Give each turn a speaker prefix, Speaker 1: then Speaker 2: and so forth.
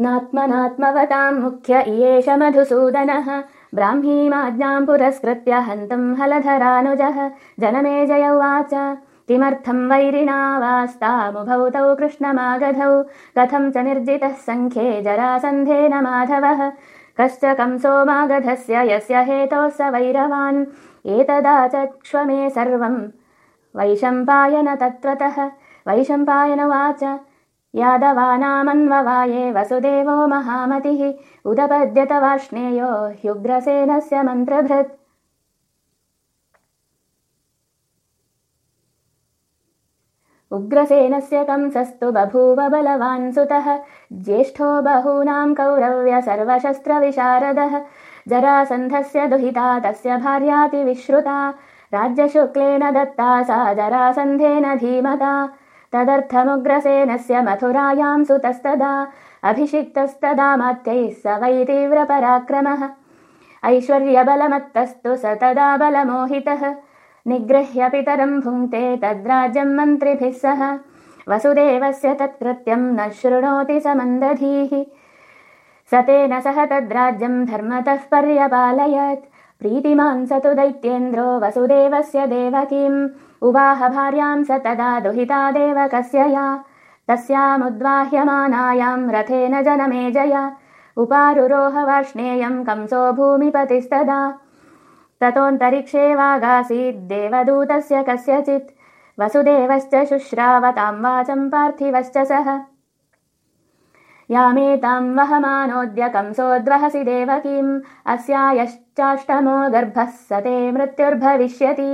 Speaker 1: नात्मनात्मवताम् मुख्य इयेष मधुसूदनः। ब्राह्मीमाज्ञाम् पुरस्कृत्य हन्तुम् हलधरानुजः। जनमे जय उवाच। किमर्थम् वैरिणा वास्तामुभौ तौ कृष्णमागधौ? कथम् च निर्जितः सङ्ख्ये जरासन्धेन माधवः? कश्च कंसोमागधस्य यस्य हेतोः स वैरवान्? एतदा चक्ष्व मे सर्वम् वैशम्पायन तत्त्वतः वैशम्पायन उवाच यादवानामन्ववाये वसुदेवो महामतिः उदपद्यत वाष्णेयो मन्त्रभृत्। उग्रसेनस्य कंसस्तु बभूव बलवान् सुतः ज्येष्ठो बहूनाम् कौरव्य सर्वशस्त्रविशारदः जरासन्धस्य दुहिता तस्य भार्यातिविश्रुता राज्यशुक्लेन दत्ता सा जरासन्धेन धीमता तदर्थमुग्रसेनस्य मथुरायाम् सुतस्तदा अभिषिक्तस्तदा मात्यैः स वै तीव्रपराक्रमः। ऐश्वर्यबलमत्तस्तु स तदा बलमोहितः। निगृह्य पितरम् भुङ्क्ते तद्राज्यम् मन्त्रिभिः सह। वसुदेवस्य तत्कृत्यम् न शृणोति स मन्दधीः स तेन सह तद्राज्यम् धर्मतः पर्यपालयत् प्रीतिमान् स तु दैत्येन्द्रो वसुदेवस्य देवकीम्। उवाह भार्याम् स तदा दुहिता देवकस्य या तस्यामुद्वाह्यमानायाम् रथेन जनमेजय उपारुरोह वार्ष्णेयम् कंसो भूमिपतिस्तदा। ततोऽन्तरिक्षे वागासीद्देवदूतस्य कस्यचित्। वसुदेवश्च शुश्रावताम् वाचम् पार्थिवश्च सः यामेताम् वहमानोऽद्य कंसोद्वहसि देवकीम् अस्या यश्चाष्टमो गर्भः स ते मृत्युर्भविष्यति